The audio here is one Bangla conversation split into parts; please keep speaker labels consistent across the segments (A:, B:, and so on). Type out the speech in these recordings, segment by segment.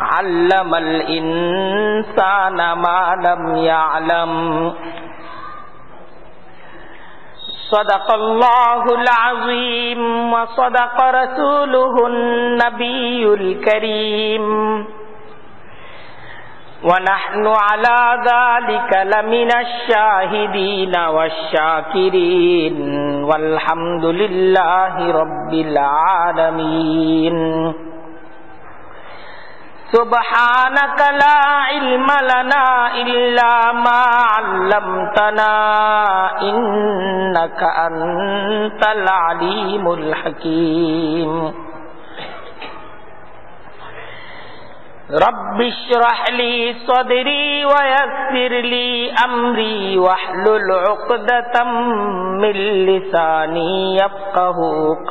A: علم الإنسان ما لم يعلم. صدق الله العظيم وصدق رسوله النبي الكريم. ونحن على ذلك لمن الشاهدين والشاكرين. والحمد لله رب العالمين. سبحانك لا علم لنا إلا ما علمتنا إنك أنت العليم الحكيم رب اشرح لي صدري ويسر لي أمري واحلل عقدة من لساني يفقه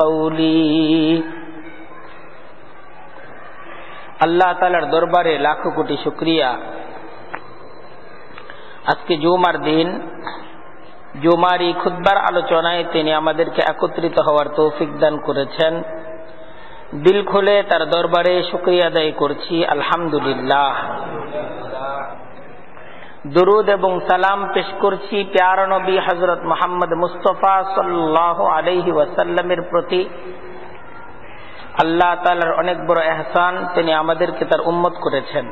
A: قولي আল্লাহ তালার দরবারে লাখো কোটি শুক্রিয়া। আজকে জুমার দিন, জুমার এই খুদ্বার আলোচনায় তিনি আমাদেরকে একত্রিত হওয়ার তৌফিক দান করেছেন। দিল খুলে তার দরবারে শুক্রিয়া আদায় করছি, আলহামদুলিল্লাহ। দুরুদ এবং সালাম পেশ করছি প্যার নবী হজরত মোহাম্মদ মুস্তফা সাল্লাহ আলহি ওয়াসাল্লামের প্রতি। আল্লাহ তালার অনেক বড় এহসান তিনি আমাদেরকে তার উম্মত করেছেন।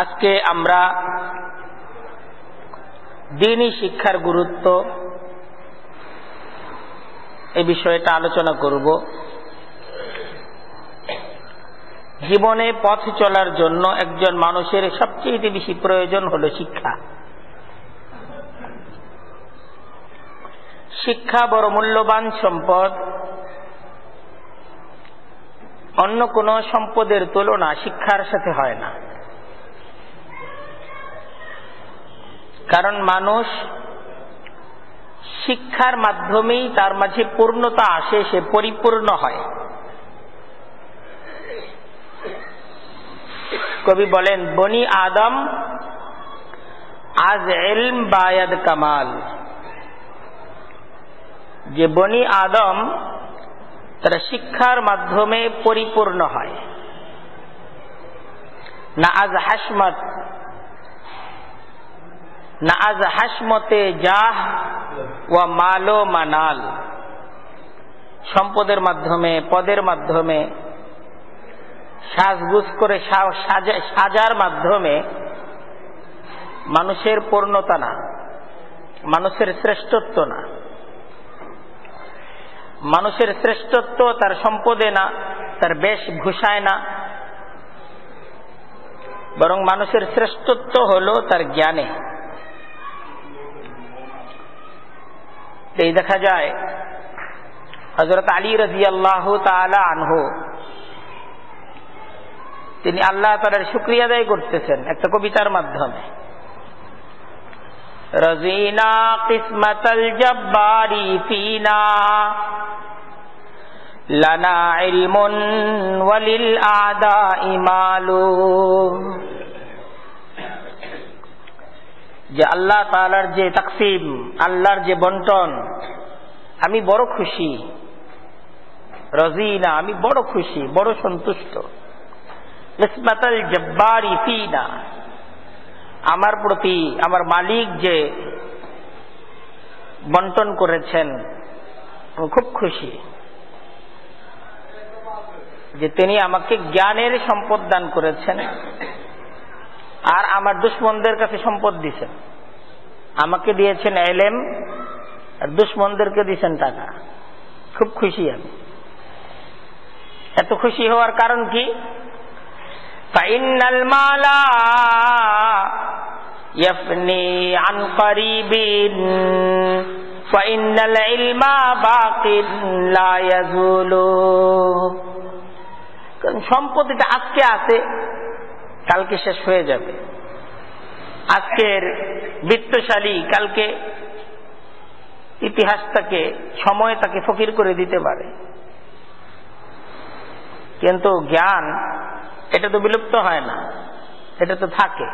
A: আজকে আমরা দিনই শিক্ষার গুরুত্ব এই বিষয়টা আলোচনা করব। জীবনে পথ চলার জন্য একজন মানুষের সবচেয়ে বেশি প্রয়োজন হল শিক্ষা। শিক্ষা বড় মূল্যবান সম্পদ। অন্য কোন সম্পদের তুলনা শিক্ষার সাথে হয় না। কারণ মানুষ শিক্ষার মাধ্যমেই তার মাঝে পূর্ণতা আসে, সে পরিপূর্ণ হয়। কবি বলেন, বনি আদম আজ এলম বায়াদ কামাল। যে বনি আদম তারা শিক্ষার মাধ্যমে পরিপূর্ণ হয়। না আজ হাসমত, না আজ হাসমতে জাহ ও মালো মানাল। সম্পদের মাধ্যমে, পদের মাধ্যমে, সাজগুজ করে সাজার মাধ্যমে মানুষের পূর্ণতা না, মানুষের শ্রেষ্ঠত্ব না। মানুষের শ্রেষ্ঠত্ব তার সম্পদে না, তার বেশভূষায় না। বরং মানুষের শ্রেষ্ঠত্ব হল তার জ্ঞানে। এই দেখা যায় হজরত আলী রাজি আল্লাহ আনহু, তিনি আল্লাহ তালার শুক্রিয়া আদায় করতেছেন একটা কবিতার মাধ্যমে। রজিনা কিসমতল জব্বারি ফিনা লানা ইলমুন ওয়ালিল আদা যে আল্লাহ তালার যে তাকসিম, আল্লাহর যে বন্টন, আমি বড় খুশি। রজিনা, আমি বড় খুশি, বড় সন্তুষ্ট। ইসমাতাল জব্বারি ফিনা। আমার প্রতি, আমার মালিক যে বন্টন করেছেন খুব খুশি। যে তিনি আমাকে জ্ঞানের সম্পদ দান করেছেন আর আমার দুশ্মনদের কাছে সম্পদ দিছেন আমাকে দিয়েছেন এলেম আর দুশ্মনদেরকে দিছেন টাকা খুব খুশি আমি এত খুশি হওয়ার কারণ কি فإن المال يفني عن قريب فإن العلم باق لا يزول কারণ সম্পদ এটা আজকে আছে, কালকে শেষ হয়ে যাবে। আজকের বৃত্তশালী কালকে ইতিহাস তাকে, সময় তাকে ফকির করে দিতে পারে। কিন্তু জ্ঞান, এটা তো বিলুপ্ত হয় না, এটা তো থাকে।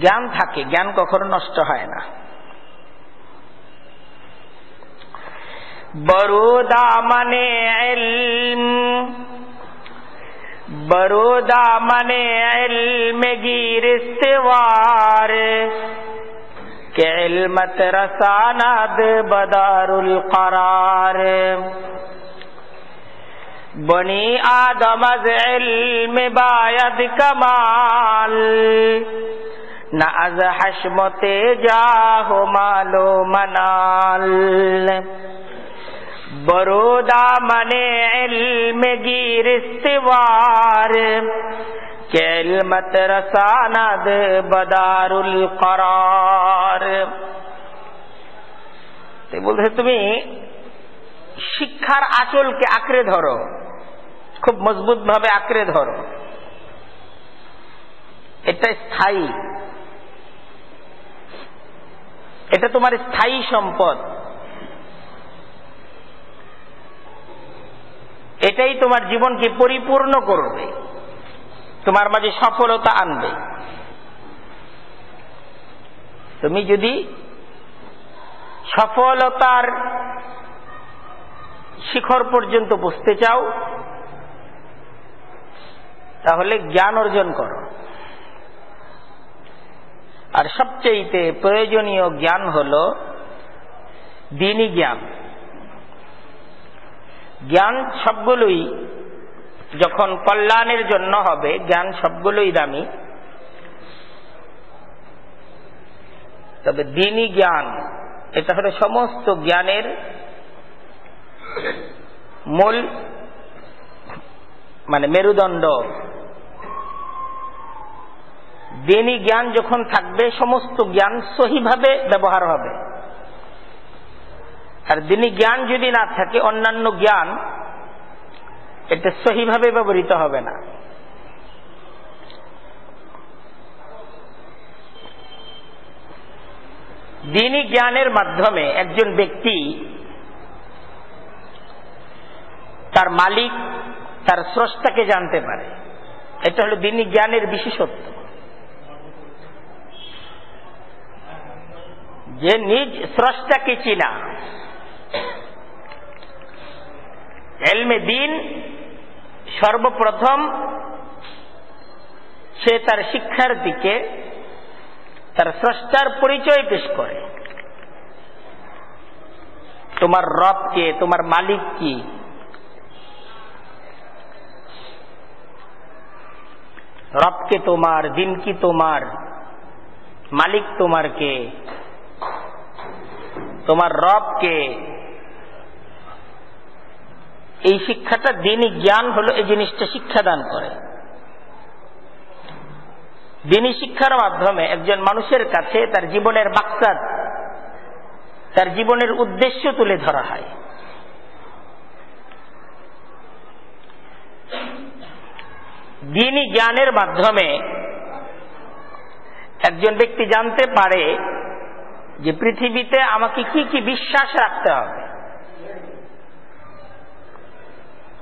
A: জ্ঞান থাকে, জ্ঞান কখনো নষ্ট হয় না। برو دامن علم برو دامن علم گیر استوار، کہ علمت رساند بدار القرار بنی آدم از علم باید کمال، نہ از حشم تیجاہ مالو منال نہ از حشم تیجاہ مالو منال۔ برودا من علم گیر استوار কেলমত রসানাদ বদারুল করার বলছে তুমি শিক্ষার আচলকে আঁকড়ে ধরো খুব মজবুত ভাবে আঁকড়ে ধরো এটা স্থায়ী এটা তোমার স্থায়ী সম্পদ এটাই তোমার জীবনকে পরিপূর্ণ করবে? তোমার মাঝে সফলতা আনবে। তুমি যদি সফলতার শিখর পর্যন্ত বুঝতে চাও, তাহলে জ্ঞান অর্জন করো। আর সবচেয়ে প্রয়োজনীয় জ্ঞান হল দিনই জ্ঞান। জ্ঞান সবগুলোই যখন কল্যাণের জন্য হবে, জ্ঞান সবগুলোই দামি। তবে দিনই জ্ঞান, এটা হলো সমস্ত জ্ঞানের মূল মানে মেরুদণ্ড। দিনই জ্ঞান যখন থাকবে, সমস্ত জ্ঞান সহিভাবে ব্যবহার হবে। আর দিনই জ্ঞান যদি না থাকে, অন্যান্য জ্ঞান, এটা সহিভাবে ব্যবহৃত হবে না। দিনই জ্ঞানের মাধ্যমে একজন ব্যক্তি তার মালিক, তার স্রষ্টাকে জানতে পারে। এটা হলো দিনই জ্ঞানের বিশেষত্ব। যে নিজ স্রষ্টাকে চিনা এলমে দিন সর্বপ্রথম সে তার শিক্ষার দিকে, তার স্রষ্টার পরিচয় পেশ করে। তোমার রব কে, তোমার মালিক কি? রবকে তোমার, দিন কি তোমার? মালিক তোমার কে? তোমার রব কে? এই শিক্ষাটা দিনই জ্ঞান হলো, এই জিনিসটা শিক্ষাদান করে। দিনী শিক্ষার মাধ্যমে একজন মানুষের কাছে তার জীবনের মাকসাদ তার জীবনের উদ্দেশ্য তুলে ধরা হয়। দিনী জ্ঞানের মাধ্যমে একজন ব্যক্তি জানতে পারে যে পৃথিবীতে আমাকে কি কি বিশ্বাস রাখতে হবে।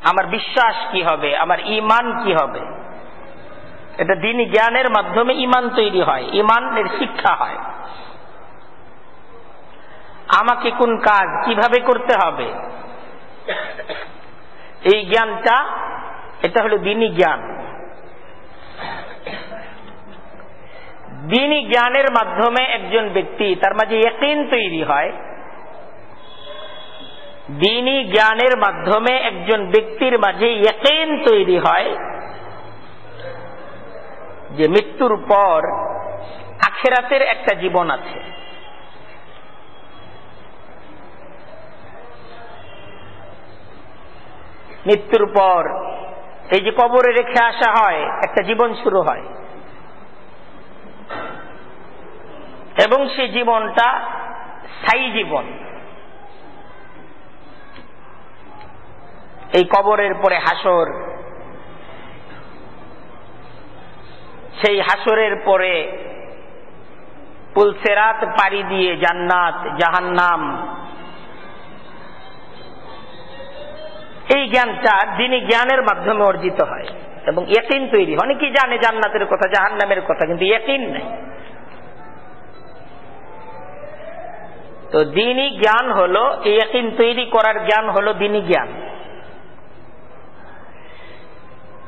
A: আমার বিশ্বাস কি হবে? আমার ইমান কি হবে? এটা দিনী জ্ঞানের মাধ্যমে ইমান তৈরি হয় ইমানের শিক্ষা হয়। আমাকে কোন কাজ কীভাবে করতে হবে? এই জ্ঞানটা, এটা হলো দিনী জ্ঞান। দিনী জ্ঞানের মাধ্যমে একজন ব্যক্তি, তার মাঝে একইন তৈরি হয় দিনী জ্ঞানের মাধ্যমে একজন ব্যক্তির মাঝে একইন তৈরি হয় যে মৃত্যুর পর আখেরাতের একটা জীবন আছে। মৃত্যুর পর এই যে কবরে রেখে আসা হয়, একটা জীবন শুরু হয়। এবং সেই জীবনটা স্থায়ী জীবন। এই কবরের পরে হাসর। সেই হাসরের পরে পুলসেরাত পাড়ি দিয়ে জান্নাত, জাহান্নাম। এই জ্ঞানটা দিনী জ্ঞানের মাধ্যমে অর্জিত হয় এবং একিন তৈরি অনেকেই জানে জান্নাতের কথা, জাহান্নামের কথা, কিন্তু একিন নেই। তো দিনই জ্ঞান হলো এই একিন তৈরি করার জ্ঞান হলো দিনী জ্ঞান।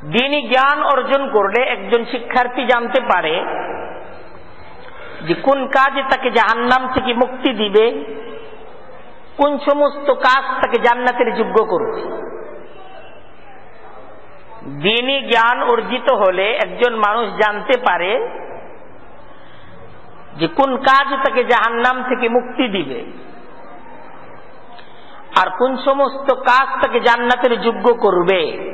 A: দিনী জ্ঞান অর্জন করলে একজন শিক্ষার্থী জানতে পারে যে কোন কাজে তাকে জাহান্নাম থেকে মুক্তি দিবে, কোন সমস্ত কাজ তাকে জান্নাতের যোগ্য করবে। দিনী জ্ঞান অর্জিত হলে একজন মানুষ জানতে পারে যে কোন কাজ তাকে জাহান্নাম থেকে মুক্তি দিবে আর কোন সমস্ত কাজ তাকে জান্নাতের যোগ্য করবে।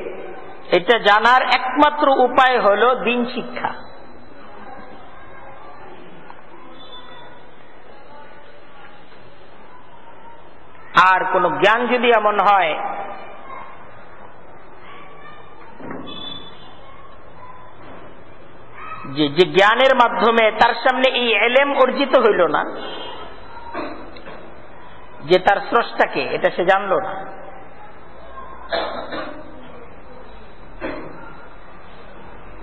A: এটা জানার একমাত্র উপায় হল দিন শিক্ষা। আর কোন জ্ঞান যদি এমন হয়, যে যে জ্ঞানের মাধ্যমে তার সামনে এই এলেম অর্জিত হইল না, যে তার স্রষ্টাকে, এটা সে জানল না।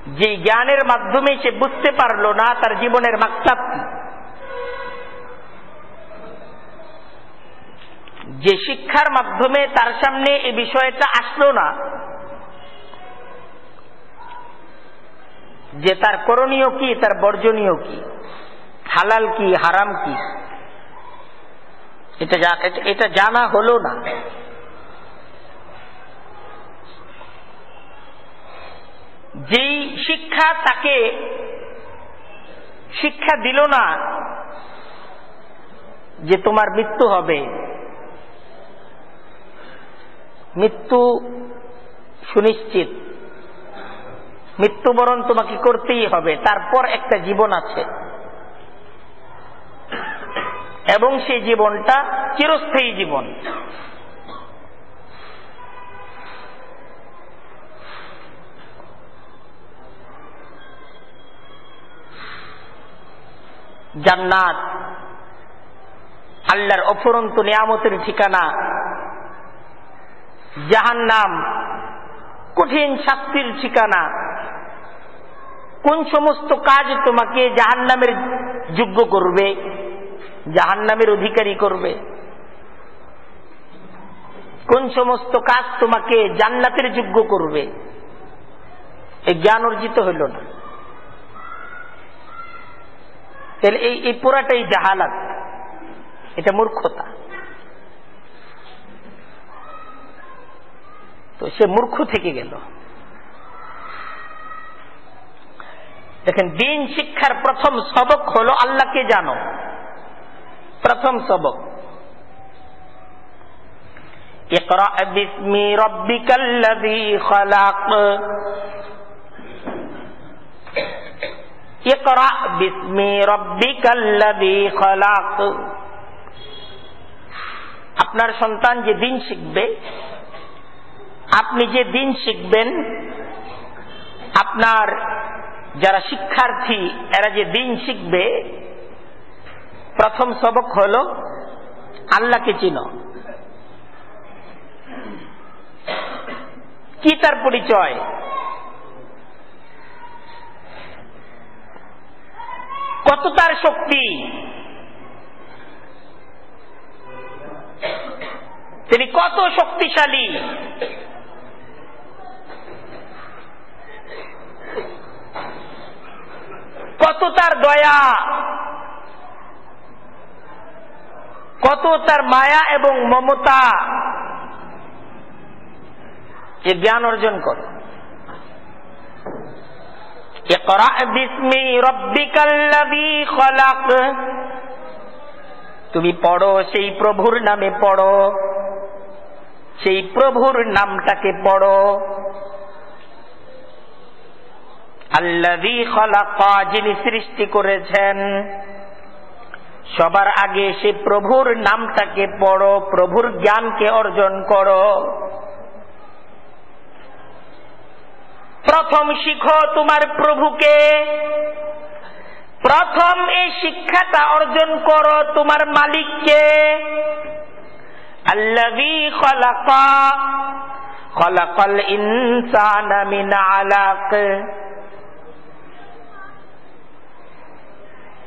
A: যে জ্ঞানের মাধ্যমে সে বুঝতে পারল না, তার জীবনের মাকসাদ কি? যে শিক্ষার মাধ্যমে তার সামনে এই বিষয়টা আসলো না, যে তার করণীয় কি, তার বর্জনীয় কি, হালাল কি, হারাম কি এটা এটা জানা হলো না। যেই শিক্ষা তাকে শিক্ষা দিল না যে তোমার মৃত্যু হবে। মৃত্যু সুনিশ্চিত। মৃত্যুবরণ তোমাকে করতেই হবে। তারপর একটা জীবন আছে। এবং সেই জীবনটা চিরস্থায়ী জীবন। জান্নাত। আল্লাহর অফুরন্ত নিয়ামতের ঠিকানা। জাহান্নাম, কঠিন শাস্তির ঠিকানা। কোন সমস্ত কাজ তোমাকে জাহান্নামের যোগ্য করবে? জাহান্নামের অধিকারী করবে। কোন সমস্ত কাজ তোমাকে জান্নাতের যোগ্য করবে? এই জ্ঞান অর্জিত হইল না। তাহলে এই এই পুরাটাই জাহালাত এটা মূর্খতা তো সে মূর্খ থেকে গেল দেখেন দিন শিক্ষার প্রথম সবক হলো আল্লাহকে জানো প্রথম সবক اقرأ باسم ربك الذي خلق ইকরা বিসমি রব্বিকাল্লাযী খলাক। আপনার সন্তান যে দিন শিখবে, আপনি যে দিন শিখবেন, আপনার যারা শিক্ষার্থী, এরা যে দিন শিখবে, প্রথম সবক হল আল্লাহকে চিনো। কি তার পরিচয়? কত তার শক্তি? তিনি কত শক্তিশালী? কত তার দয়া? কত তার মায়া এবং মমতা এ জ্ঞান অর্জন করো? তুমি পড়ো সেই প্রভুর নামে পড়ো। সেই প্রভুর নামটাকে পড়ো। আল্লাদি খলাকা, যিনি সৃষ্টি করেছেন। সবার আগে সে প্রভুর নামটাকে পড়ো, প্রভুর জ্ঞানকে অর্জন করো। প্রথম শিখো তোমার প্রভুকে। প্রথম এই শিক্ষাটা অর্জন করো তোমার মালিককে।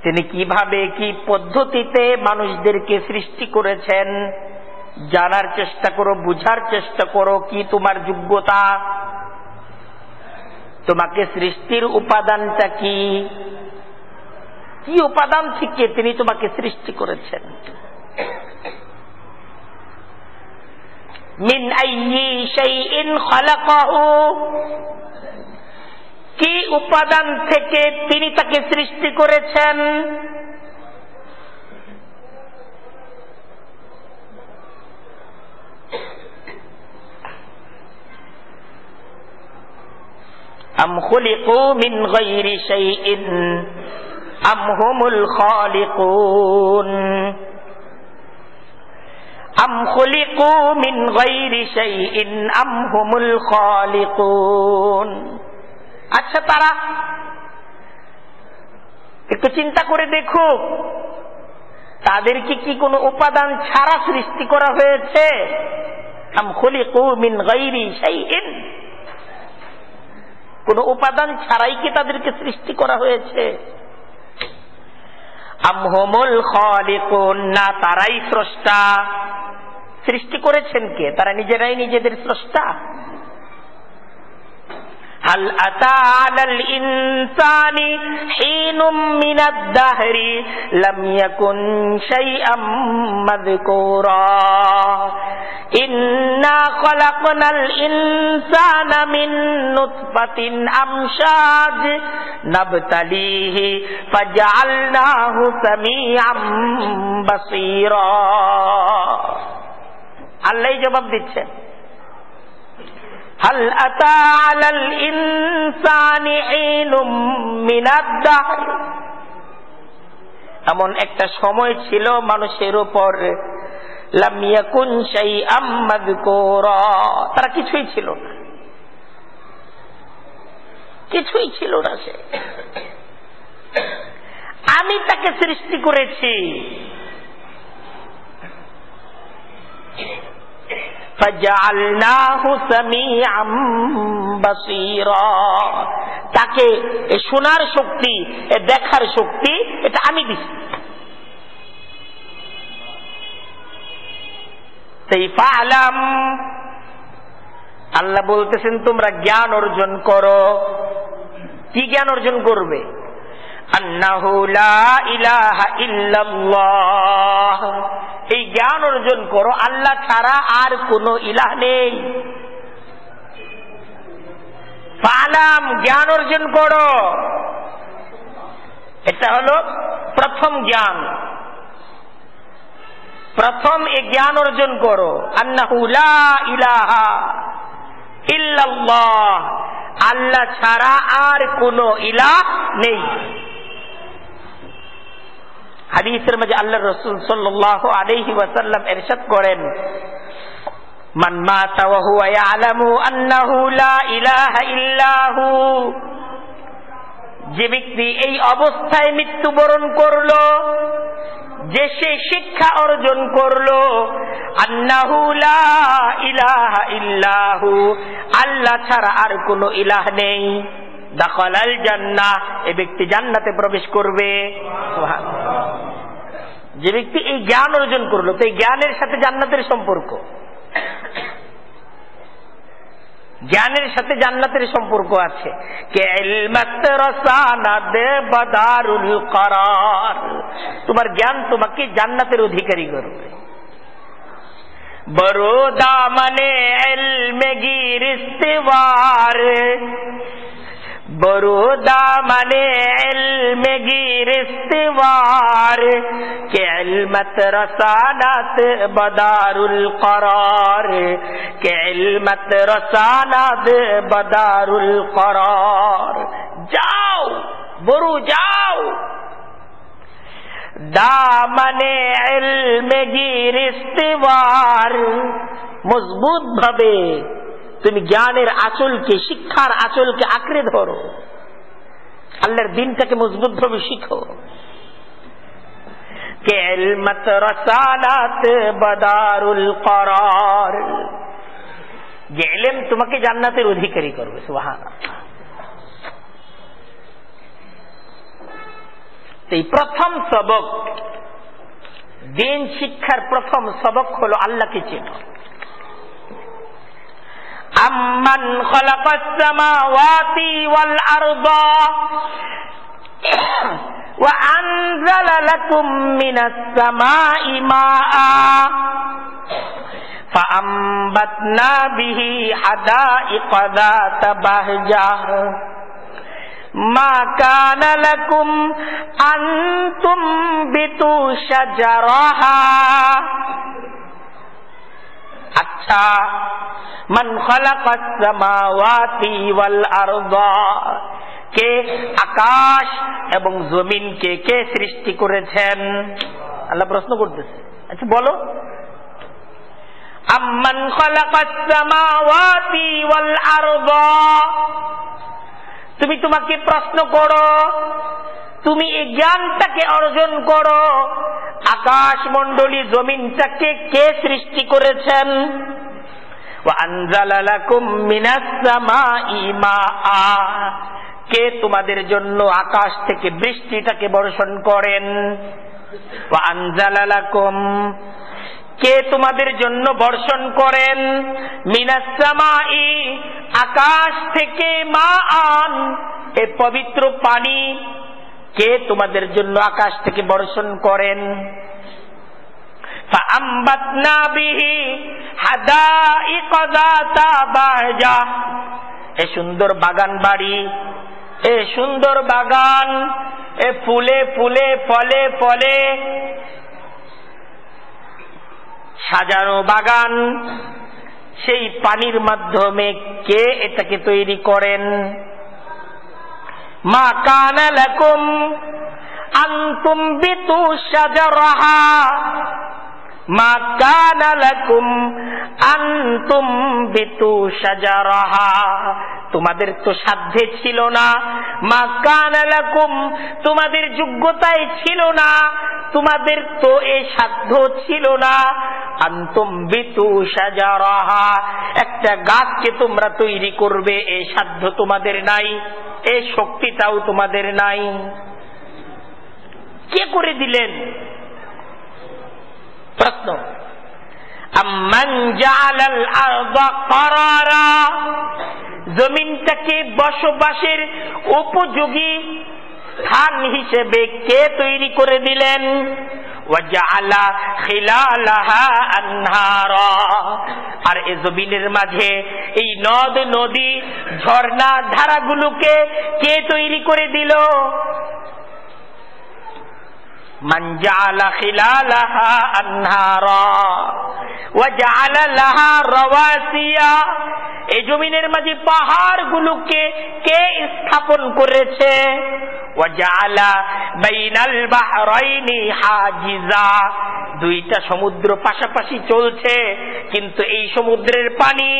A: তিনি কীভাবে, কি পদ্ধতিতে মানুষদেরকে সৃষ্টি করেছেন, জানার চেষ্টা করো, বুঝার চেষ্টা করো, কি তোমার যোগ্যতা। তোমাকে সৃষ্টির উপাদানটা কি? কি উপাদান থেকে তিনি তোমাকে সৃষ্টি করেছেন? মিন কি উপাদান থেকে তিনি তাকে সৃষ্টি করেছেন? আম মিন আম আম মিন আচ্ছা তারা, একটু চিন্তা করে দেখো, তাদেরকে কি কোনো উপাদান ছাড়া সৃষ্টি করা হয়েছে? আম খুলিকু মিন গৈরি সেই ইন কোন উপাদান ছাড়াই কি তাদেরকে সৃষ্টি করা হয়েছে? না, তারাই স্রষ্টা। সৃষ্টি করেছেন কে? তারা নিজেরাই নিজেদের স্রষ্টা? هل أتى على الإنسان حين من الدهر لم يكن شيئا مذكورا إنا خلقنا الإنسان من نطفة أمشاج نبتليه فجعلناه سميعا بصيرا আল্লাহ জবাব দিচ্ছেন هل أتى على الإنسان حين من الدهر এমন একটা সময় ছিল মানুষের উপর লামিয়াকুন সেই আম্মাদ তারা কিছুই ছিল না কিছুই ছিল না সে আমি তাকে সৃষ্টি করেছি তাকে শোনার শক্তি দেখার শক্তি, এটা আমি ফালাম, আল্লাহ বলতেছেন, তোমরা জ্ঞান অর্জন করো। কি জ্ঞান অর্জন করবে? এই জ্ঞান অর্জন করো, আল্লাহ ছাড়া আর কোন ইলাহ নেই। পালাম, জ্ঞান অর্জন করো। এটা হলো প্রথম জ্ঞান। প্রথম এ জ্ঞান অর্জন করো আন্নাহুলা ইলাহা ইল্লাল্লাহ। আল্লাহ ছাড়া আর কোন ইলাহ নেই। হাদিসের মাঝে আল্লাহ রসুল সাল্লাহ আলহি ওয়াসাল্লাম এরশাদ করেন হুয়া ইয়ালামু আন্নাহু লা ইলাহা ইল্লাহু যে ব্যক্তি এই অবস্থায় মৃত্যুবরণ করল, যে সে শিক্ষা অর্জন করল আল্লাহ ছাড়া আর কোনো ইলাহ নেই। দাখালাল জান্নাহ, এ ব্যক্তি জান্নাতে প্রবেশ করবে। যে ব্যক্তি এই জ্ঞান অর্জন করল, তো এই জ্ঞানের সাথে জান্নাতের সম্পর্ক। জ্ঞানের সাথে জান্নাতের সম্পর্ক আছে। তোমার জ্ঞান তোমাকে জান্নাতের অধিকারী করবে। দামনে এলমেগির برو دامن علم گیر استوار کہ علمت رسانت بدار القرار کہ علمت رسانت بدار القرار جاؤ، برو جاؤ۔ دامن علم گیر استوار مضبوط بھبے তুমি জ্ঞানের আচলকে, শিক্ষার আচলকে আঁকড়ে ধরো। আল্লাহর দিনটাকে মজবুত ভাবে শিখো বদারুল করার। যে তোমাকে জান্নাতের অধিকারী করবে সুহান এই প্রথম সবক, দিন শিক্ষার প্রথম সবক হলো আল্লাহকে চেনো। আম্মান খলাকাস সামাওয়াতি ওয়াল আরদা وأنزل لكم من السماء ماء فأنبتنا به حدائق ذات بهجة ما كان لكم أن تنبتوا شجرها আচ্ছা। মান ওয়াল আরদা। কে আকাশ এবং জমিনকে কে সৃষ্টি করেছেন? আল্লাহ প্রশ্ন করতেছে। আচ্ছা বলো। আম্মান সামাওয়াতি ওয়াল আরদা। তুমি তোমাকে প্রশ্ন করো তুমি এই জ্ঞানটাকে অর্জন করো। আকাশ মন্ডলী জমিনটাকে কে সৃষ্টি করেছেন? কে তোমাদের জন্য আকাশ থেকে বৃষ্টিটাকে বর্ষণ করেন? কে তোমাদের জন্য বর্ষণ করেন? মিনাসামাই আকাশ থেকে মা আন এ পবিত্র পানি কে তোমাদের জন্য আকাশ থেকে বর্ষণ করেন? এ সুন্দর বাগান বাড়ি, এ সুন্দর বাগান, এ ফুলে ফুলে ফলে ফলে। সাজানো বাগান, সেই পানির মাধ্যমে কে এটাকে তৈরি করেন? মা কানা লাকুম আনতুম বিতু শাজারাহা। মা কানা বিতু তোমাদের তো সাধ্যে ছিল না। মা কানা লাকুম, তোমাদের যোগ্যতায় ছিল না। তোমাদের তো এ সাধ্য ছিল না। আন্তম বিতু সাজারাহা একটা গাছকে তোমরা তৈরি করবে, এ সাধ্য তোমাদের নাই, এ শক্তিটাও তোমাদের নাই। কে করে দিলেন? প্রশ্ন। জমিনটাকে বসবাসের উপযোগী স্থান হিসেবে কে তৈরি করে দিলেন? আর এ জমিনের মাঝে এই নদ, নদী, ঝর্ণা, ধারাগুলোকে কে তৈরি করে দিল? منجعل خلالها أنهارا وجعل لها رواسيا এই জমিনের মাঝে পাহাড় গুলোকে কে স্থাপন করেছে দুইটা সমুদ্র পাশাপাশি চলছে কিন্তু এই সমুদ্রের পানি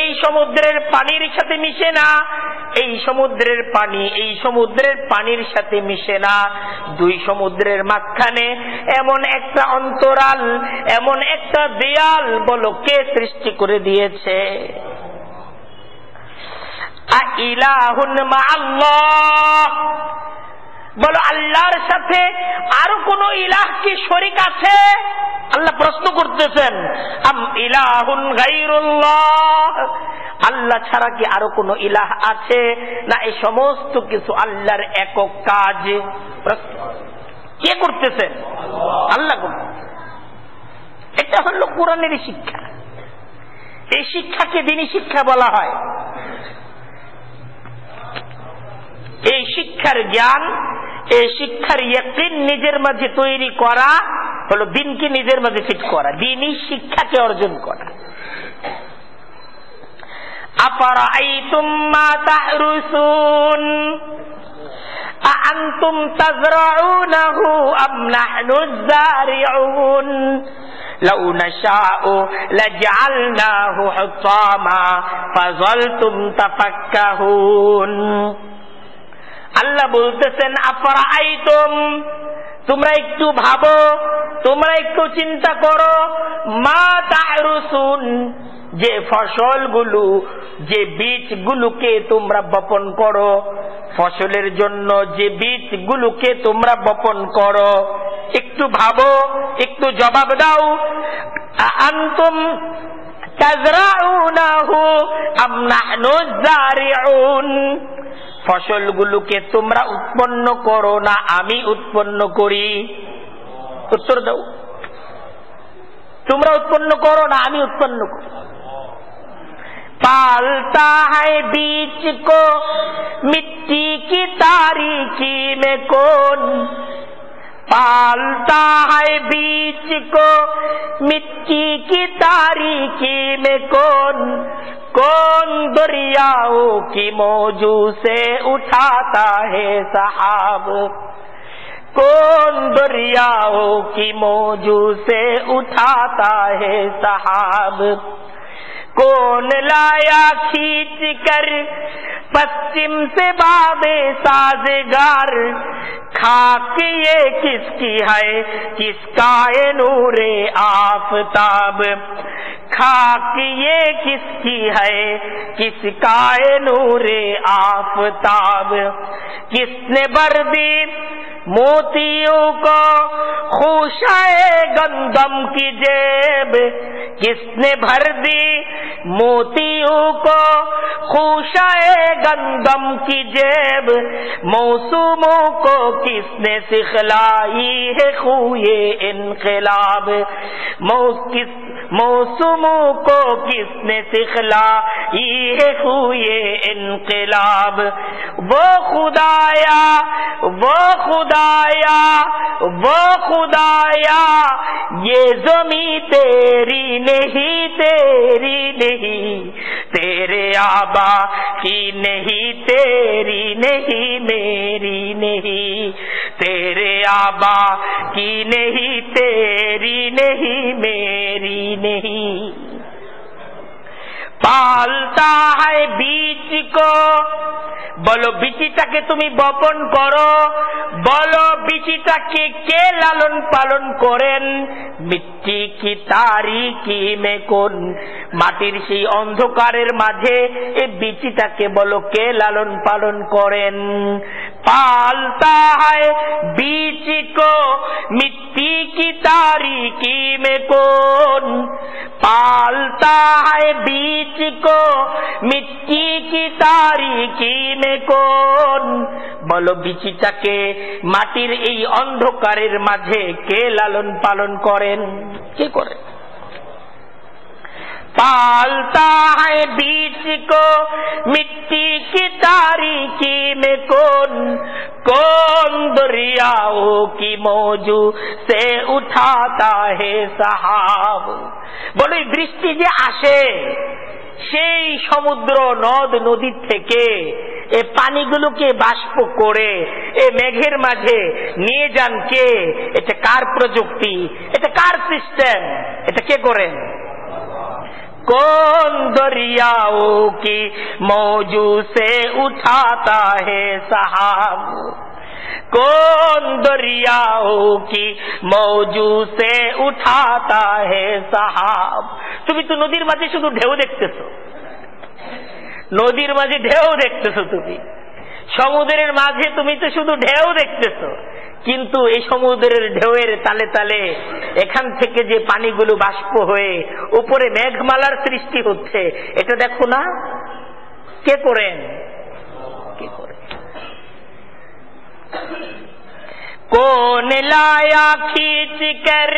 A: এই সমুদ্রের পানির সাথে মিশে না এই সমুদ্রের পানি, এই সমুদ্রের পানির সাথে মিশে না। দুই সমুদ্রের মাঝখানে এমন একটা অন্তরাল, এমন একটা দেয়াল বলো কে সৃষ্টি করে দিয়েছে? ইলাহুন মা আল্লাহ। বলো, আল্লাহর সাথে আরও কোন ইলাহ কি শরিক আছে? আল্লাহ প্রশ্ন করতেছেন আল্লাহ ছাড়া কি আরও কোন ইলাহ আছে? না, এই সমস্ত কিছু আল্লাহর একক কাজ। কে করতেছেন আল্লাহ এটা হলো কোরআনের শিক্ষা। এই শিক্ষাকে দিনই শিক্ষা বলা হয়। এই শিক্ষার জ্ঞান এই শিক্ষার ইয়কিন নিজের মাঝে তৈরি করা হলো দিনকে নিজের মাঝে ফিট করা দিনই শিক্ষাকে অর্জন করা أفرأيتم ما تحرسون أأنتم تزرعونه أم نحن الزارعون لو نشاء لجعلناه حطاما فظلتم تفكهون আল্লাহ বলতেছেন আফারা আইতম তোমরা একটু ভাবো, তোমরা একটু চিন্তা করো, মা তাহরুসুন যে ফসলগুলো, যে বীজগুলোকে তোমরা বপন করো, ফসলের জন্য যে বীজগুলোকে তোমরা বপন করো, একটু ভাবো, একটু জবাব দাও আন্তম তাজরাউনাহু আম জারিউন? ফসলগুলোকে তোমরা উৎপন্ন করো না আমি উৎপন্ন করি উত্তর দাও তোমরা উৎপন্ন করো না আমি উৎপন্ন করি पालता है बीच को मिट्टी की तारीकी में कौन پالتا ہے بیچ کو، مٹی کی تاریخی میں کون کون دریاؤں کی موجو سے اٹھاتا ہے صحاب؟ کون دریاؤں کی موجو سے اٹھاتا ہے صحاب؟ کون لایا کھینچ کر؟ پشچم سے باب سازگار، خاک یہ کس کی ہے؟ کس کا نور آفتاب۔ خاک یہ کس کی ہے؟ کس کا نور آفتاب؟ کس نے بردی موتیوں کو؟ خوشائے گندم کی جیب۔ کس نے بھر دی موتیوں کو خوشائے گندم کی جیب، موسموں کو کس نے سکھلائی ہے خوئے انقلاب؟ موسموں کو کس نے سکھلائی ہے خوئے انقلاب؟ وہ خدایا وہ خدایا وہ خدایا، یہ زمیں تیری نہیں، تیری نہیں۔ تیرے آبا کی نہیں، تیری نہیں، میری نہیں۔ تیرے آبا کی نہیں، تیری نہیں، میری نہیں۔ পালতা হয় বীজ কো। বলো বিচিটাকে তুমি বপন করো। বলো বিচিটাকে কে লালন পালন করেন? মিট্টি কি তারি কি মে কোন মাটির সেই অন্ধকারের মাঝে এই বিচিটাকে বলো কে লালন পালন করেন? পালতা হয় বীজ কো মিট্টি কি তারি কি মে কোন पालता है बीच को मिट्टी की तारीकी में কোন বলো বিচিটাকে মাটির এই অন্ধকারের মাঝে কে লালন পালন করেন কে করে पालता है बीच को मिट्टी की तारीकी में कौन कौन दरियाओं की मौजू से उठाता है साहब বলো এই বৃষ্টি যে আসে সেই সমুদ্র নদ নদীর থেকে এ পানিগুলোকে বাষ্প করে এ মেঘের মাঝে নিয়ে যান কে এটা কার প্রযুক্তি এটা কার সিস্টেম এটা কে করেন কোন দরিয়াও কি মৌজু সে উঠাতা হে সাহাব কোন দরিয়াও কি মৌজু সে উঠাতা হে সাহাব তুমি তো নদীর মাঝে শুধু ঢেউ দেখতেছো। নদীর মাঝে ঢেউ দেখতেছো তুমি। সমুদ্রের মাঝে তুমি তো শুধু ঢেউ দেখতেছো। কিন্তু এই সমুদ্রের ঢেউয়ের তালে তালে এখান থেকে যে পানিগুলো বাষ্প হয়ে উপরে মেঘমালার সৃষ্টি হচ্ছে, এটা দেখো না? কে করেন? কে করেন? কোন লায়া খিচ কর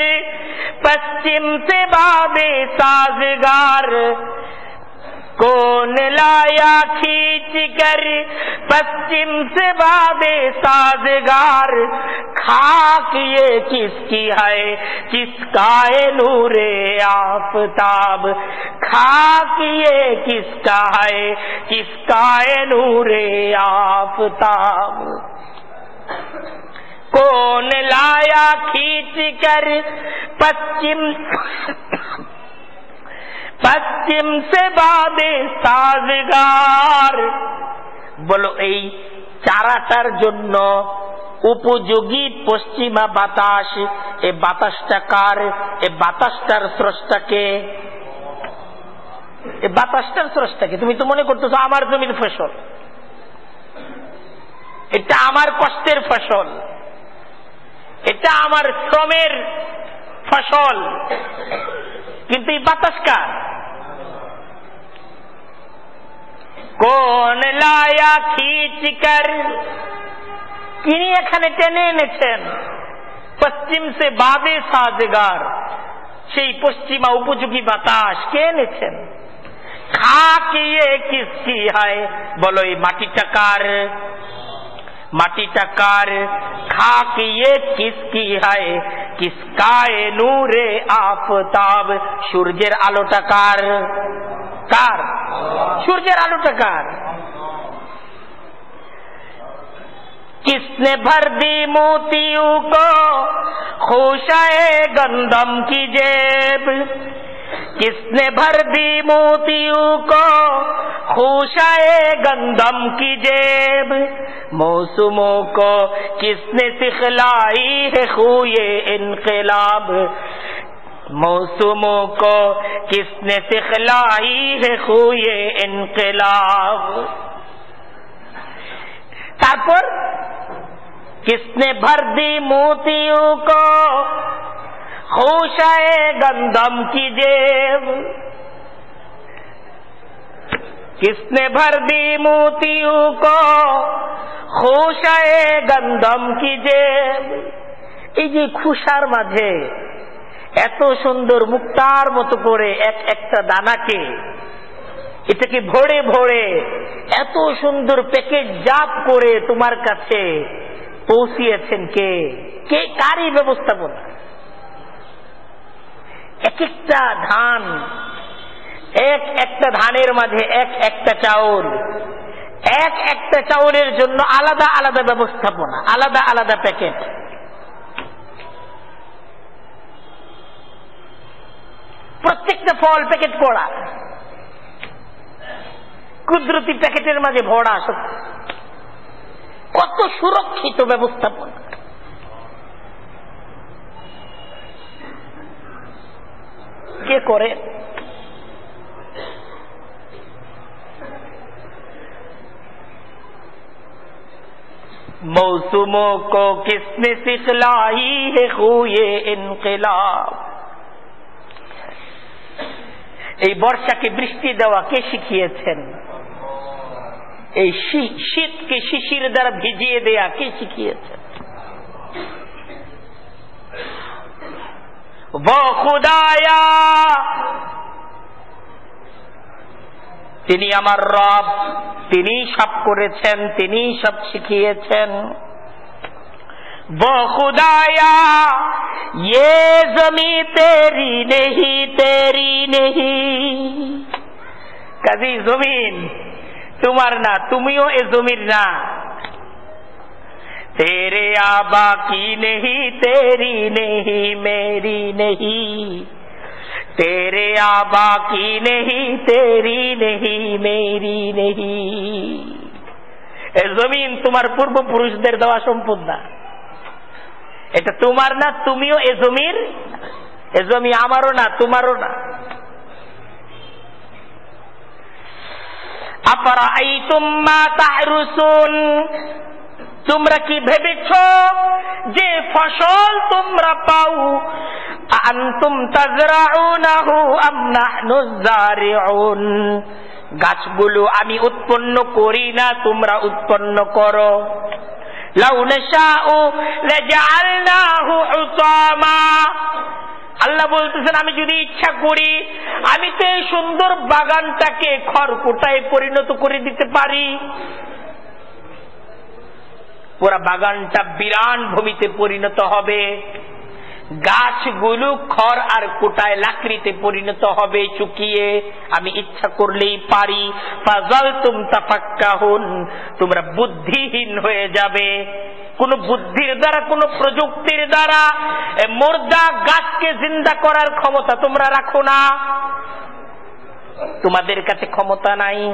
A: পশ্চিম সে বাবে সাজগার کون لایا کھینچ کر؟ پشچم سے باب سازگار، خاک یہ کس کی ہے؟ کس کا نور آفتاب؟ خاک یہ کس کا ہے؟ کس کا نور آفتاب؟ کون لایا کھینچ کر؟ پشچم পশ্চিম সে বাদে সাজগার বলো এই চারাটার জন্য উপযোগী পশ্চিমা বাতাস এ বাতাসটা কার এ বাতাসটার স্রষ্টাকে এ বাতাসটার স্রষ্টাকে তুমি তো মনে করতেছো আমার জমির ফসল এটা আমার কষ্টের ফসল। এটা আমার শ্রমের ফসল। কিন্তু এই বাতাস কার? কোন লায়া খিচ তিনি এখানে টেনে এনেছেন। পশ্চিম সে বাদে সাজগার। সেই পশ্চিমা উপযোগী বাতাস কে এনেছেন? খাক ইয়ে কিসকি হয়? বলো এই মাটিটা কার? মাটিটা কার? খাক ইয়ে কিসকি হয়? কিসকায় নূরে আফতাব সূর্যের আলোটা কার কার সূর্যের আলোটা কার किसने भर दी मोतियों को खुशाए गंदम की जेब کس نے بھر دی موتیوں کو خوشائے گندم کی جیب۔ موسموں کو کس نے سکھلائی ہے خوئے انقلاب؟ موسموں کو کس نے سکھلائی ہے خوئے انقلاب؟ تاپر، کس نے بھر دی موتیوں کو؟ होशाए गंदम की जेब किसने भर दी मोतियों को होशाए गंदम की जेब এই যে খুশার মাঝে এত সুন্দর মুক্তার মতো করে এক একটা দানাকে এটাকে ভরে ভরে এত সুন্দর প্যাকেট জাপ করে তোমার কাছে পৌঁছিয়েছেন কে কে কারই ব্যবস্থাপনা এক একটা ধান। এক একটা ধানের মাঝে এক একটা চাউল। এক একটা চাউলের জন্য আলাদা আলাদা ব্যবস্থাপনা, আলাদা আলাদা প্যাকেট। প্রত্যেকটা ফল প্যাকেট করা কুদরতি প্যাকেটের মাঝে ভরা কত সুরক্ষিত ব্যবস্থাপনা। কে করে? মৌসুমো কো کس نے سکھلائی ہے خوئے এই বর্ষাকে বৃষ্টি দেওয়া কে শিখিয়েছেন? এই শীতকে শিশির দ্বারা ভিজিয়ে দেয়া কে শিখিয়েছেন? খুদায়া তিনি আমার রব তিনি সব করেছেন তিনি সব শিখিয়েছেন खुदाया ये जमी तेरी नहीं तेरी नहीं कभी जमीन তোমার না তুমিও এ জমির না তেরে আবা কি নেহি তেরি নেহি মেরি নেহি তেরে আবা কি নেহি তেরি নেহি মেরি নেহি এ জমিন তোমার পূর্বপুরুষদের দেওয়া সম্পদ না। এটা তোমার না, তুমিও এ জমির। এ জমি আমারও না, তোমারও না। আপারা এই তুম্মা তাহরুসুন? তোমরা কি ভেবেছ যে ফসল তোমরা পাও? আন্তুম গাছগুলো আমি উৎপন্ন করি না, তোমরা উৎপন্ন করো। আল্লাহ বলতেছেন, আমি যদি ইচ্ছা করি, আমি তো এই সুন্দর বাগানটাকে খড়কুটায় পরিণত করে দিতে পারি। পুরা বাগানটা বিরান ভূমিতে পরিণত হবে। গাছগুলো খড় আর কোটায় লাকড়িতে পরিণত হবে চুকিয়ে আমি ইচ্ছা করলেই পারি। তুম তোমরা বুদ্ধিহীন হয়ে যাবে। কোন বুদ্ধির দ্বারা, কোন প্রযুক্তির দ্বারা মোর্দা গাছকে জিন্দা করার ক্ষমতা তোমরা রাখো না। তোমাদের কাছে ক্ষমতা নাই।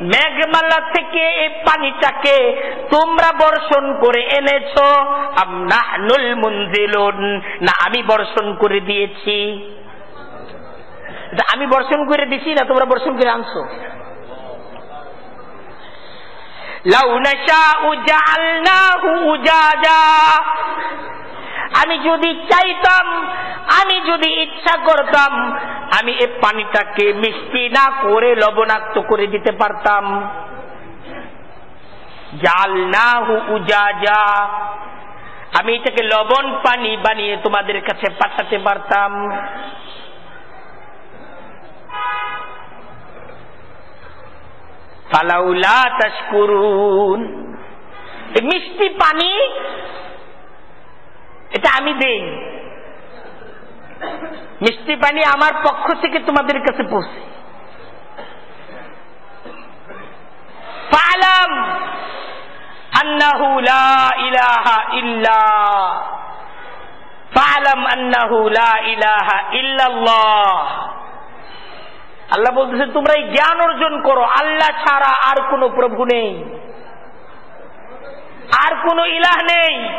A: মেঘমালা থেকে এই পানিটাকে তোমরা বর্ষণ করে এনেছো। না, আমি বর্ষণ করে দিয়েছি। আমি বর্ষণ করে দিছি না, তোমরা বর্ষণ করে আনছো? লাউ নাশাউ জাআলনাহু উজাজা। আমি যদি চাইতাম, আমি যদি ইচ্ছা করতাম, আমি এই পানিটাকে মিষ্টি না করে লবণাক্ত করে দিতে পারতাম। জাল না হু উজাজা। আমি এটাকে লবণ পানি বানিয়ে তোমাদের কাছে পাঠাতে পারতাম। মিষ্টি পানি এটা আমি দেই। মিষ্টি পানি আমার পক্ষ থেকে তোমাদের কাছে পৌঁছে। লা ইলাহা ইল্লাল্লাহ। আল্লাহ বলতেছে, তোমরা এই জ্ঞান অর্জন করো। আল্লাহ ছাড়া আর কোনো প্রভু নেই। আর কোনো ইলাহ নেই।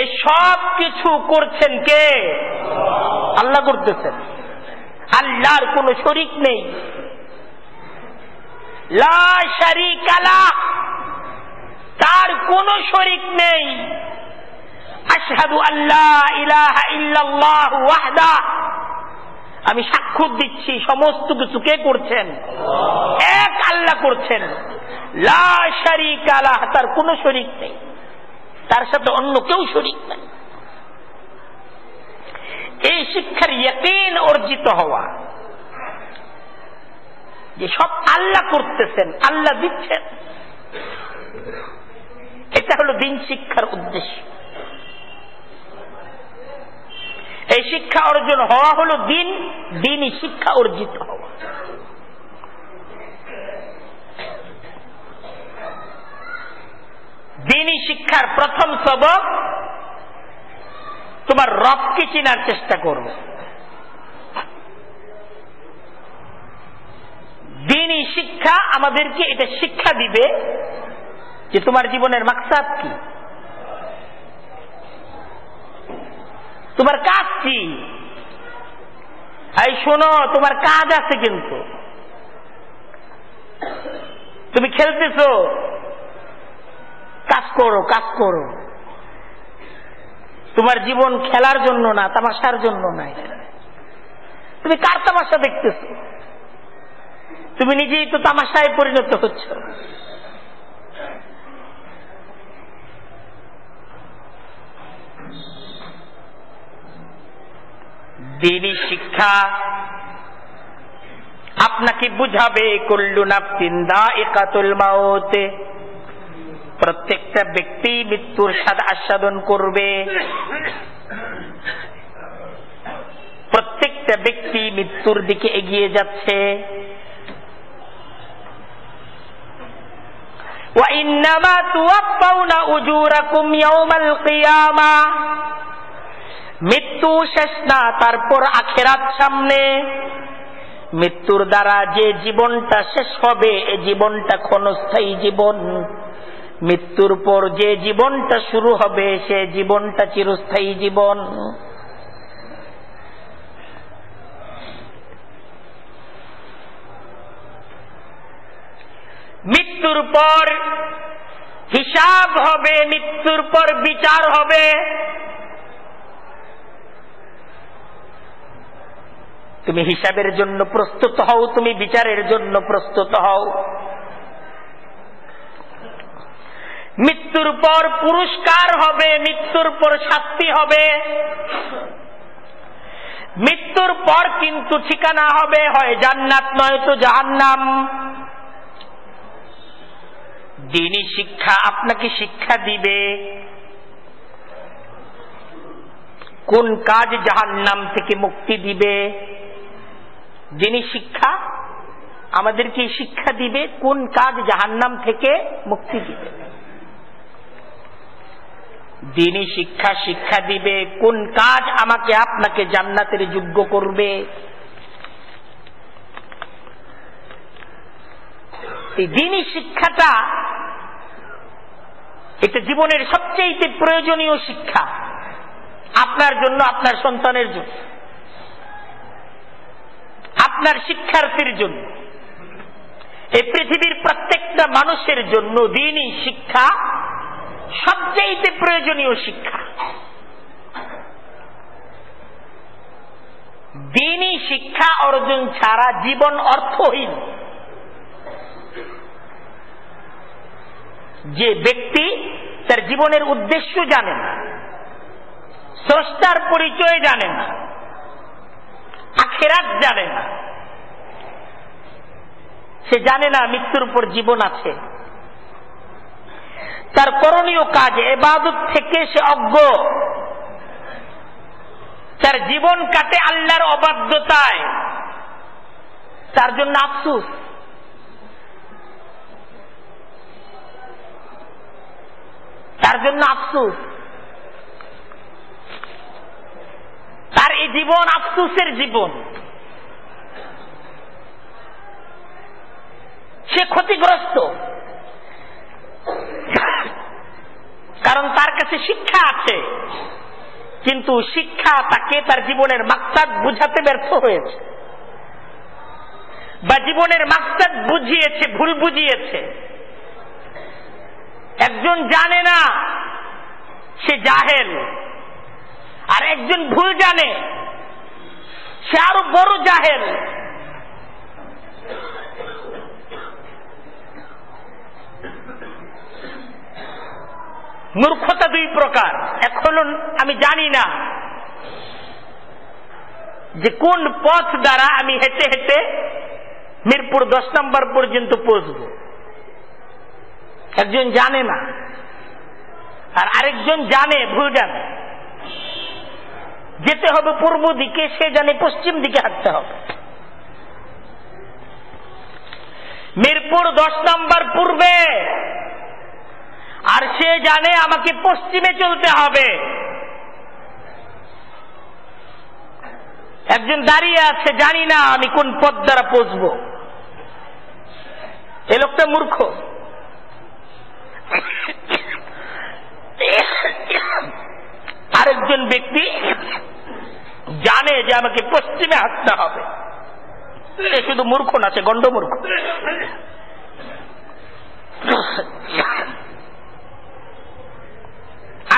A: এই সব কিছু করছেন কে? আল্লাহ করতেছেন। আল্লাহর কোন শরিক নেই। তার কোন শরিক নেই। আশহাদু আল্লাহ ইলাহা ইল্লাল্লাহ ওয়াহদা। আমি সাক্ষ্য দিচ্ছি সমস্ত কিছু কে করছেন? এক আল্লাহ করছেন। লা শারিক আলাহ তার কোন শরিক নেই। তার সাথে অন্য কেউ শরিক নাই। এই শিক্ষার ইয়কিন অর্জিত হওয়া, যে সব আল্লাহ করতেছেন, আল্লাহ দিচ্ছেন, এটা হলো দিন শিক্ষার উদ্দেশ্য। এই শিক্ষা অর্জন হওয়া হলো দিন, দিনই শিক্ষা অর্জিত হওয়া। দিনই শিক্ষার প্রথম সবক তোমার রবকে চিনার চেষ্টা করো দিনই শিক্ষা আমাদেরকে এটা শিক্ষা দিবে যে তোমার জীবনের মাকসাদ কি? তোমার কাজ কি? এই শোনো, তোমার কাজ আছে কিন্তু। তুমি খেলতেছো কাজ করো কাজ করো। তোমার জীবন খেলার জন্য না, তামাশার জন্য নাই। তুমি কার তামাশা দেখতেছ? তুমি নিজেই তো তামাশায় পরিণত হচ্ছ। দিনই শিক্ষা আপনাকে বুঝাবে, কুল্লু নাফসিন দাইকাতুল মাউত। প্রত্যেকটা ব্যক্তি মৃত্যুর স্বাদ আস্বাদন করবে। প্রত্যেকটা ব্যক্তি মৃত্যুর দিকে এগিয়ে যাচ্ছে। মৃত্যু শেষ না, তারপর আখেরাত সামনে। মৃত্যুর দ্বারা যে জীবনটা শেষ হবে, এ জীবনটা ক্ষণস্থায়ী জীবন। মৃত্যুর পর যে জীবনটা শুরু হবে, সে জীবনটা চিরস্থায়ী জীবন। মৃত্যুর পর হিসাব হবে, মৃত্যুর পর বিচার হবে। তুমি হিসাবের জন্য প্রস্তুত হও, তুমি বিচারের জন্য প্রস্তুত হও। মৃত্যুর পর পুরস্কার হবে, মৃত্যুর পর শাস্তি হবে। মৃত্যুর পর কিন্তু ঠিকানা হবে, হয় জান্নাত নয়তো জাহান্নাম। দিনই শিক্ষা আপনাকে শিক্ষা দিবে। কোন কাজ জাহান্নাম থেকে মুক্তি দিবে? যিনি শিক্ষা আমাদেরকে শিক্ষা দিবে, কোন কাজ জাহান্নাম থেকে মুক্তি দিবে। দিনই শিক্ষা শিক্ষা দিবে, কোন কাজ আমাকে আপনাকে জান্নাতের যোগ্য করবে? এই দিনই শিক্ষাটা এটা জীবনের সবচেয়ে প্রয়োজনীয় শিক্ষা। আপনার জন্য, আপনার সন্তানের জন্য। আপনার শিক্ষার্থীর জন্য। এই পৃথিবীর প্রত্যেকটা মানুষের জন্য দিনই শিক্ষা সবচেয়ে প্রয়োজনীয় শিক্ষা। দিনই শিক্ষা অর্জন ছাড়া জীবন অর্থহীন। যে ব্যক্তি তার জীবনের উদ্দেশ্য জানে না, স্রষ্টার পরিচয় জানে না, আখেরাত জানে না, সে জানে না মৃত্যুর উপর জীবন আছে। তার করণীয় কাজ, এবাদত থেকে সে অজ্ঞ। তার জীবন কাটে আল্লাহর অবাধ্যতায়। তার জন্য আফসুস। তার জন্য আফসুস। তার এই জীবন আফসুসের জীবন। সে ক্ষতিগ্রস্ত। কারণ তার কাছে শিক্ষা আছে। কিন্তু শিক্ষা তাকে তার জীবনের মাকসাদ বুঝাতে ব্যর্থ হয়েছে। বা জীবনের মাকসাদ বুঝিয়েছে, ভুল বুঝিয়েছে। একজন জানে না, সে জাহেল। আর একজন ভুল জানে, সে আরও বড় জাহেল। মূর্খতা দুই প্রকার। এক আমি জানি না যে কোন পথ দ্বারা আমি হেঁটে হেঁটে মিরপুর দশ নম্বর পর্যন্ত পৌঁছব। একজন জানে না, আর আরেকজন জানে, ভুল জানে। যেতে হবে পূর্ব দিকে, সে জানে পশ্চিম দিকে হাঁটতে হবে। মিরপুর দশ নম্বর পূর্বে আর সে জানে আমাকে পশ্চিমে চলতে হবে। একজন দাঁড়িয়ে আছে, জানি না আমি কোন পথ দ্বারা পৌঁছব। এ লোকটা মূর্খ। আরেকজন ব্যক্তি জানে যে আমাকে পশ্চিমে হাঁটতে হবে। সে শুধু মূর্খ না, সে গণ্ডমূর্খ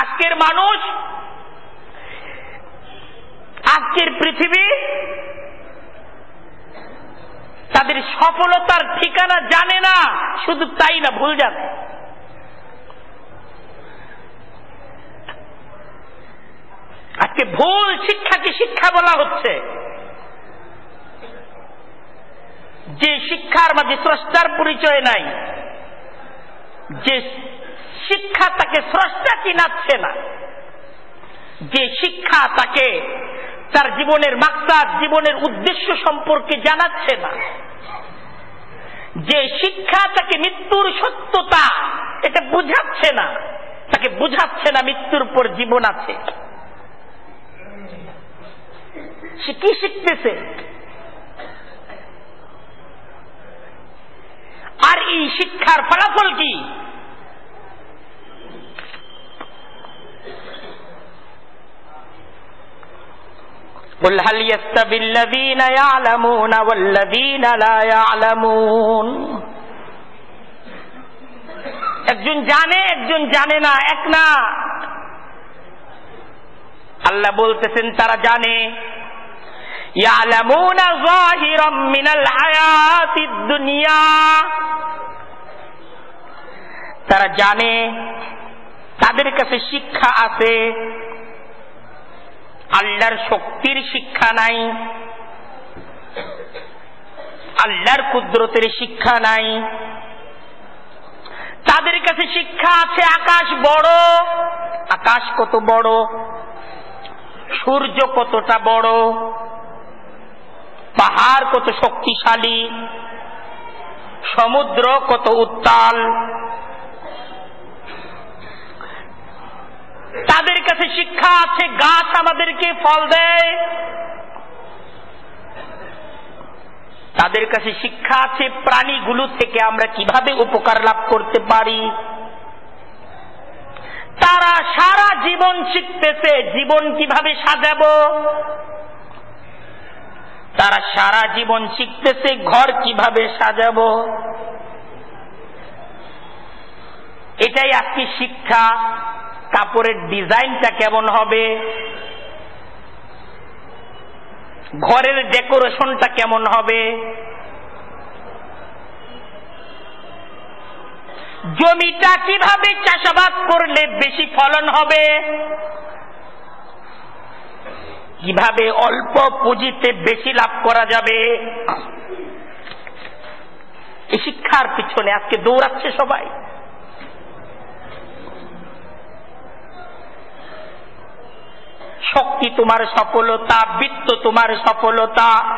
A: আজকের মানুষ, আজকের পৃথিবী, তাদের সফলতার ঠিকানা জানে না, শুধু তাই না ভুল জানে। আজকে ভুল শিক্ষাকে শিক্ষা বলা হচ্ছে। যে শিক্ষার মাঝে স্রষ্টার পরিচয় নাই, যে শিক্ষা তাকে স্রষ্টা চিনাচ্ছে না। যে শিক্ষা তাকে তার জীবনের মাকসাদ, জীবনের উদ্দেশ্য সম্পর্কে জানাচ্ছে না। যে শিক্ষা তাকে মৃত্যুর সত্যতা, এটা বুঝাচ্ছে না। তাকে বুঝাচ্ছে না মৃত্যুর পর জীবন আছে। সে কি শিখতেছে? আর এই শিক্ষার ফলাফল কি? قل هل يستوي الذين يعلمون والذين لا يعلمون একজন জানে একজন জানে না এক না আল্লাহ বলতেছেন তারা জানে يعلمون ظاهرا من الحياة الدنيا তারা জানে তাদের কাছে শিক্ষা আছে আল্লাহর শক্তির শিক্ষা নাই। আল্লাহর কুদরতের শিক্ষা নাই। তাদের কাছে শিক্ষা আছে, আকাশ বড়। আকাশ কত বড়? সূর্য কতটা বড়? পাহাড় কত শক্তিশালী? সমুদ্র কত উত্তাল? তাদের কাছে শিক্ষা আছে, গাছ আমাদেরকে ফল দেয়। তাদের কাছে শিক্ষা আছে, প্রাণীগুলো থেকে আমরা কীভাবে উপকার লাভ করতে পারি। তারা সারা জীবন শিখতেছে, জীবন কীভাবে সাজাব। তারা সারা জীবন শিখতেছে, ঘর কীভাবে সাজাবো। এটাই আজকে শিক্ষা। কাপড়ের ডিজাইনটা কেমন হবে? ঘরের ডেকোরেশনটা কেমন হবে? জমিটা কীভাবে চাষাবাদ করলে বেশি ফলন হবে? কীভাবে অল্প পুঁজিতে বেশি লাভ করা যাবে? এই শিক্ষার পিছনে আজকে দৌড়াচ্ছে সবাই। শক্তি তোমার সফলতা, বৃত্ত তোমার সফলতা।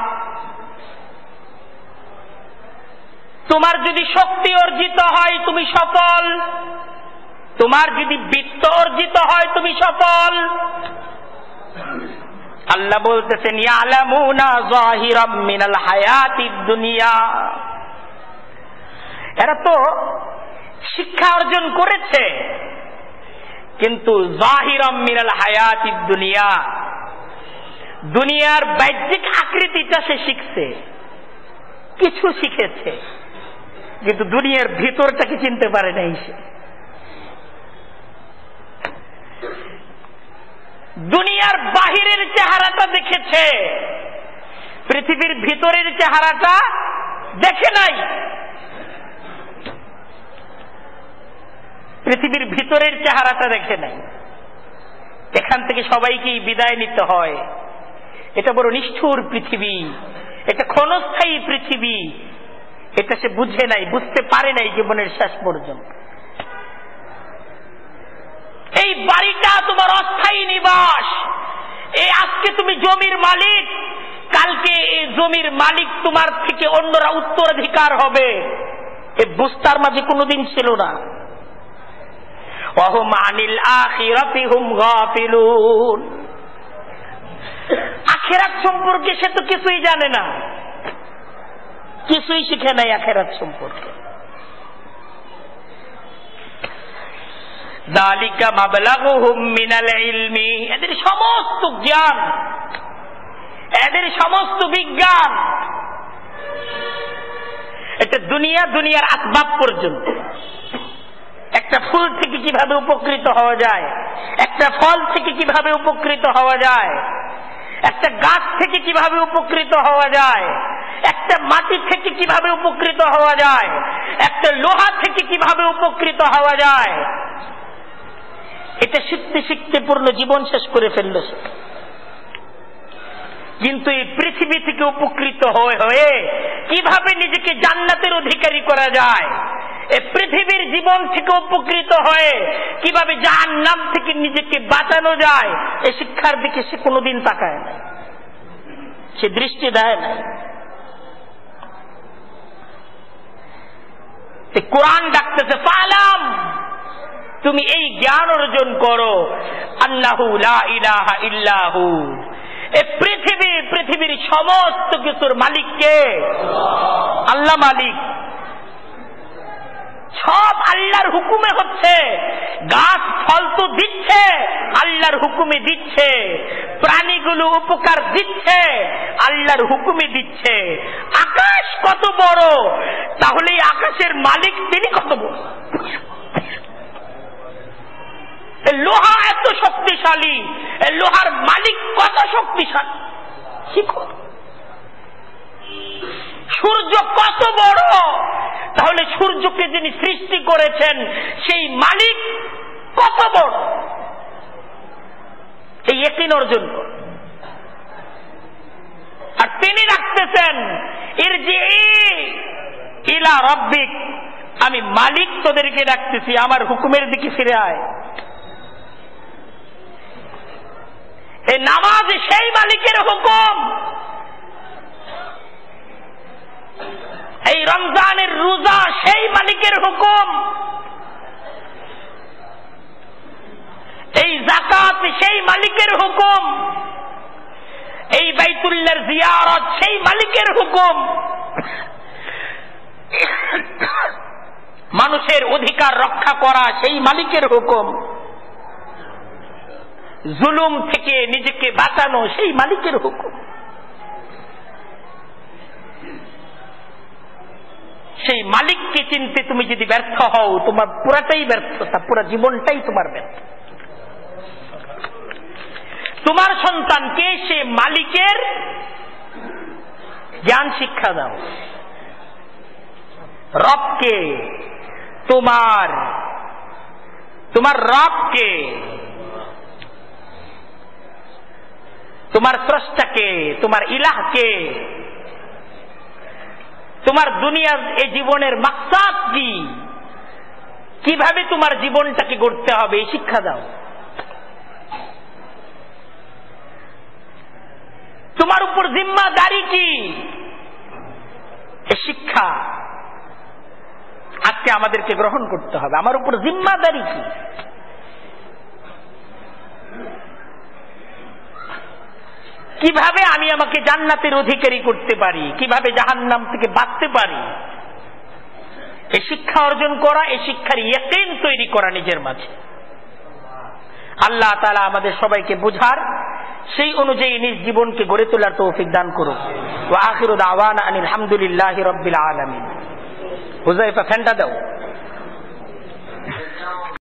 A: তোমার যদি শক্তি অর্জিত হয়, তুমি সফল। তোমার যদি বৃত্ত অর্জিত হয়, তুমি সফল। আল্লাহ বলতেছেন মিনাল হায়াতিদ দুনিয়া। এরা তো শিক্ষা অর্জন করেছে। কিন্তু জাহিরাম মিনাল হায়াতিদ দুনিয়া। দুনিয়ার বাহ্যিক আকৃতিটা সে শিখছে। কিছু শিখেছে। কিন্তু দুনিয়ার ভিতরটাকে চিনতে পারে নাই সে। দুনিয়ার বাহিরের চেহারাটা দেখেছে। পৃথিবীর ভিতরের চেহারাটা দেখে নাই। পৃথিবীর ভিতরের চেহারাটা দেখে নাই এখান থেকে সবাইকেই বিদায় নিতে হয়। এটা বড় নিষ্ঠুর পৃথিবী। এটা ক্ষণস্থায়ী পৃথিবী। এটা সে বুঝে নাই, বুঝতে পারে নাই জীবনের শেষ পর্যন্ত। এই বাড়িটা তোমার অস্থায়ী নিবাস। এই আজকে তুমি জমির মালিক, কালকে এই জমির মালিক তোমার থেকে অন্যরা উত্তরাধিকার হবে। এ বুস্তার মাঝে কোনোদিন ছিল না। আখিরাতি সম্পর্কে সে তো কিছুই জানে না। কিছুই শিখে নাই আখেরাত সম্পর্কে। এদের সমস্ত জ্ঞান, এদের সমস্ত বিজ্ঞান, এটা দুনিয়া দুনিয়ার আসবাব পর্যন্ত। একটা ফুল থেকে কীভাবে উপকৃত হওয়া যায়? একটা ফল থেকে কীভাবে উপকৃত হওয়া যায়? একটা গাছ থেকে কীভাবে উপকৃত হওয়া যায়? একটা মাটি থেকে কীভাবে উপকৃত হওয়া যায়? একটা লোহা থেকে কীভাবে উপকৃত হওয়া যায়? এটা শিখতে শিখতে পূর্ণ জীবন শেষ করে ফেলল কিন্তু এই পৃথিবী থেকে উপকৃত হয়ে হয়ে কীভাবে নিজেকে জান্নাতের অধিকারী করা যায়? পৃথিবীর জীবন থেকে উপকৃত হয়ে কীভাবে যার নাম থেকে নিজেকে বাঁচানো যায় এই শিক্ষার দিকে সে কোনোদিন তাকায় না সে দৃষ্টি দেয় না কোরআন ডাকতেছে পালাম তুমি এই জ্ঞান অর্জন করো। আল্লাহু ইলাহা ইল্লাহু। এ পৃথিবী, পৃথিবীর সমস্ত কিছুর মালিককে আল্লাহ মালিক। সব আল্লাহর হুকুমে হচ্ছে। গাছ, ফল তো দিচ্ছে, আল্লাহর হুকুমে দিচ্ছে। প্রাণীগুলো উপকার দিচ্ছে, আল্লাহর হুকুমে দিচ্ছে। আকাশ কত বড়, তাহলে আকাশের মালিক তিনি কত বড়? লোহা এত শক্তিশালী লোহার মালিক কত শক্তিশালী? শিখো সূর্য কত বড়? তাহলে সূর্যকে যিনি সৃষ্টি করেছেন, সেই মালিক কত বড়? এই একিন অর্জন। আর তিনি রাখতেছেন, এর যে ইলা রব্বিক, আমি মালিক তোদেরকে রাখতেছি, আমার হুকুমের দিকে ফিরে আয়। এই নামাজ সেই মালিকের হুকুম। এই রমজানের রোজা সেই মালিকের হুকুম। এই জাকাত সেই মালিকের হুকুম। এই বাইতুল্লার জিয়ারত সেই মালিকের হুকুম। মানুষের অধিকার রক্ষা করা সেই মালিকের হুকুম। জুলুম থেকে নিজেকে বাঁচানো সেই মালিকের হুকুম। সেই মালিককে চিনতে তুমি যদি ব্যর্থ হও, তোমার পুরাটাই ব্যর্থতা, পুরা জীবনটাই তোমার ব্যর্থ তোমার সন্তানকে সে মালিকের জ্ঞান শিক্ষা দাও। রবকে তোমার তোমার রবকে, তোমার স্রষ্টাকে, তোমার ইলাহকে তোমার দুনিয়ার এই জীবনের মাকসাদ কি? কীভাবে তোমার জীবনটাকে গড়তে হবে? এই শিক্ষা দাও। তোমার উপর জিম্মাদারি কি? শিক্ষা আজকে আমাদেরকে গ্রহণ করতে হবে। আমার উপর জিম্মাদারি কি? কীভাবে আমি আমাকে জান্নাতের অধিকারী করতে পারি? কীভাবে জাহান্নাম থেকে বাঁচতে পারি? এই শিক্ষা অর্জন করা, এই শিক্ষার ইয়েতেন তৈরি করা নিজের মাঝে। আল্লাহ তালা আমাদের সবাইকে বুঝার সেই অনুযায়ী নিজ জীবনকে গড়ে তোলার তৌফিক দান করুক। ও আখির দাওয়ান আনিল আলহামদুলিল্লাহ রব্বিল আলমিন। হুজাইফা ফ্যানটা দাও।